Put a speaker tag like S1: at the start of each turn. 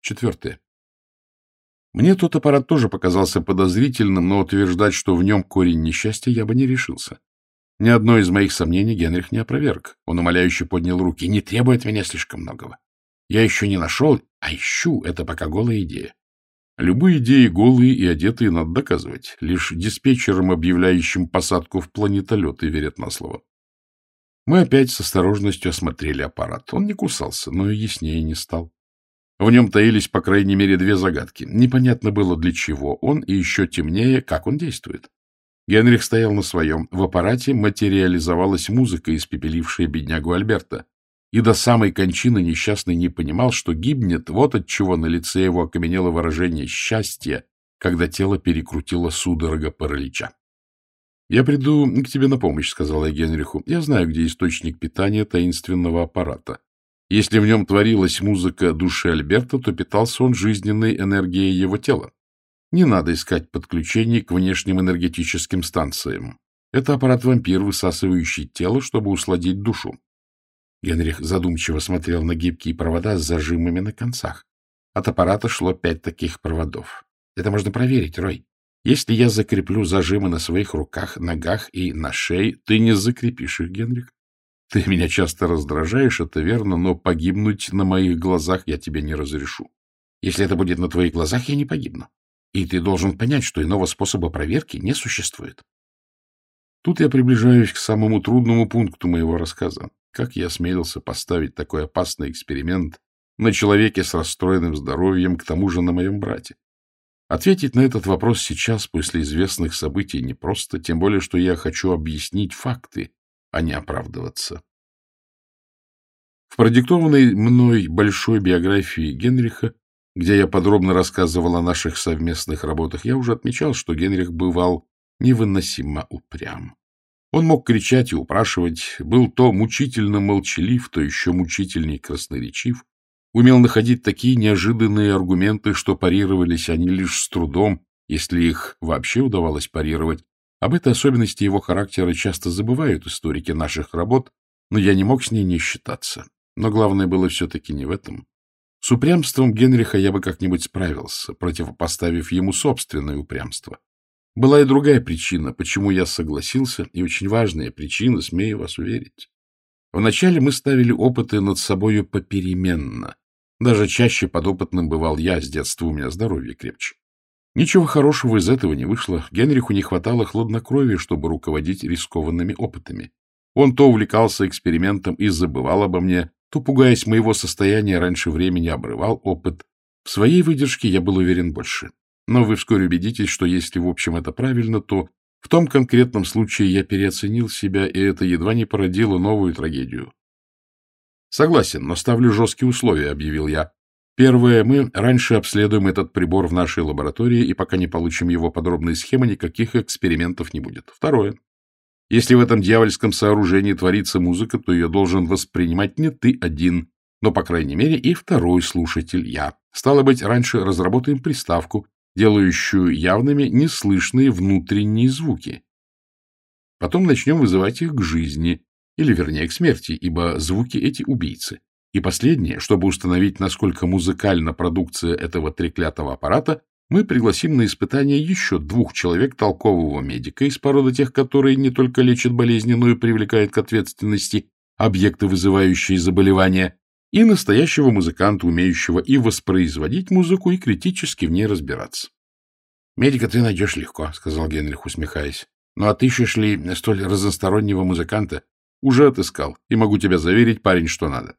S1: Четвертое. Мне тот аппарат тоже показался подозрительным, но утверждать, что в нем корень несчастья, я бы не решился. Ни одно из моих сомнений Генрих не опроверг. Он умоляюще поднял руки. Не требуй от меня слишком многого. Я еще не нашел, а ищу. Это пока голая идея. Любые идеи голые и одетые надо доказывать. Лишь диспетчерам, объявляющим посадку в планетолеты, верят на слово. Мы опять с осторожностью осмотрели аппарат. Он не кусался, но и яснее не стал. В нем таились, по крайней мере, две загадки. Непонятно было, для чего он, и еще темнее, как он действует. Генрих стоял на своем. В аппарате материализовалась музыка, испепелившая беднягу Альберта. И до самой кончины несчастный не понимал, что гибнет, вот от чего на лице его окаменело выражение счастья, когда тело перекрутило судорога паралича. — Я приду к тебе на помощь, — сказала я Генриху. — Я знаю, где источник питания таинственного аппарата. Если в нем творилась музыка души Альберта, то питался он жизненной энергией его тела. Не надо искать подключений к внешним энергетическим станциям. Это аппарат-вампир, высасывающий тело, чтобы усладить душу. Генрих задумчиво смотрел на гибкие провода с зажимами на концах. От аппарата шло пять таких проводов. Это можно проверить, Рой. Если я закреплю зажимы на своих руках, ногах и на шее, ты не закрепишь их, Генрих. Ты меня часто раздражаешь, это верно, но погибнуть на моих глазах я тебе не разрешу. Если это будет на твоих глазах, я не погибну. И ты должен понять, что иного способа проверки не существует. Тут я приближаюсь к самому трудному пункту моего рассказа. Как я осмелился поставить такой опасный эксперимент на человеке с расстроенным здоровьем, к тому же на моем брате? Ответить на этот вопрос сейчас, после известных событий, непросто, тем более, что я хочу объяснить факты, а не оправдываться. В продиктованной мной большой биографии Генриха, где я подробно рассказывал о наших совместных работах, я уже отмечал, что Генрих бывал невыносимо упрям. Он мог кричать и упрашивать, был то мучительно молчалив, то еще мучительней красноречив, умел находить такие неожиданные аргументы, что парировались они лишь с трудом, если их вообще удавалось парировать, об этой особенности его характера часто забывают историки наших работ, но я не мог с ней не считаться. Но главное было все-таки не в этом. С упрямством Генриха я бы как-нибудь справился, противопоставив ему собственное упрямство. Была и другая причина, почему я согласился, и очень важная причина, смею вас уверить. Вначале мы ставили опыты над собою попеременно. Даже чаще подопытным бывал я, с детства у меня здоровье крепче. Ничего хорошего из этого не вышло. Генриху не хватало хладнокровия, чтобы руководить рискованными опытами. Он то увлекался экспериментом и забывал обо мне, то, пугаясь моего состояния, раньше времени обрывал опыт. В своей выдержке я был уверен больше. Но вы вскоре убедитесь, что если в общем это правильно, то в том конкретном случае я переоценил себя, и это едва не породило новую трагедию. Согласен, но ставлю жесткие условия, объявил я. Первое. Мы раньше обследуем этот прибор в нашей лаборатории, и пока не получим его подробные схемы, никаких экспериментов не будет. Второе. Если в этом дьявольском сооружении творится музыка, то ее должен воспринимать не ты один, но, по крайней мере, и второй слушатель я. Стало быть, раньше разработаем приставку, делающую явными неслышные внутренние звуки. Потом начнем вызывать их к жизни, или, вернее, к смерти, ибо звуки эти убийцы. И последнее, чтобы установить, насколько музыкальна продукция этого треклятого аппарата, мы пригласим на испытание еще двух человек толкового медика из породы тех, которые не только лечат болезни, но и привлекают к ответственности объекты, вызывающие заболевания, и настоящего музыканта, умеющего и воспроизводить музыку, и критически в ней разбираться. — Медика ты найдешь легко, — сказал Генрих, усмехаясь. — Но отыщешь ли столь разностороннего музыканта? Уже отыскал, и могу тебя заверить, парень, что надо.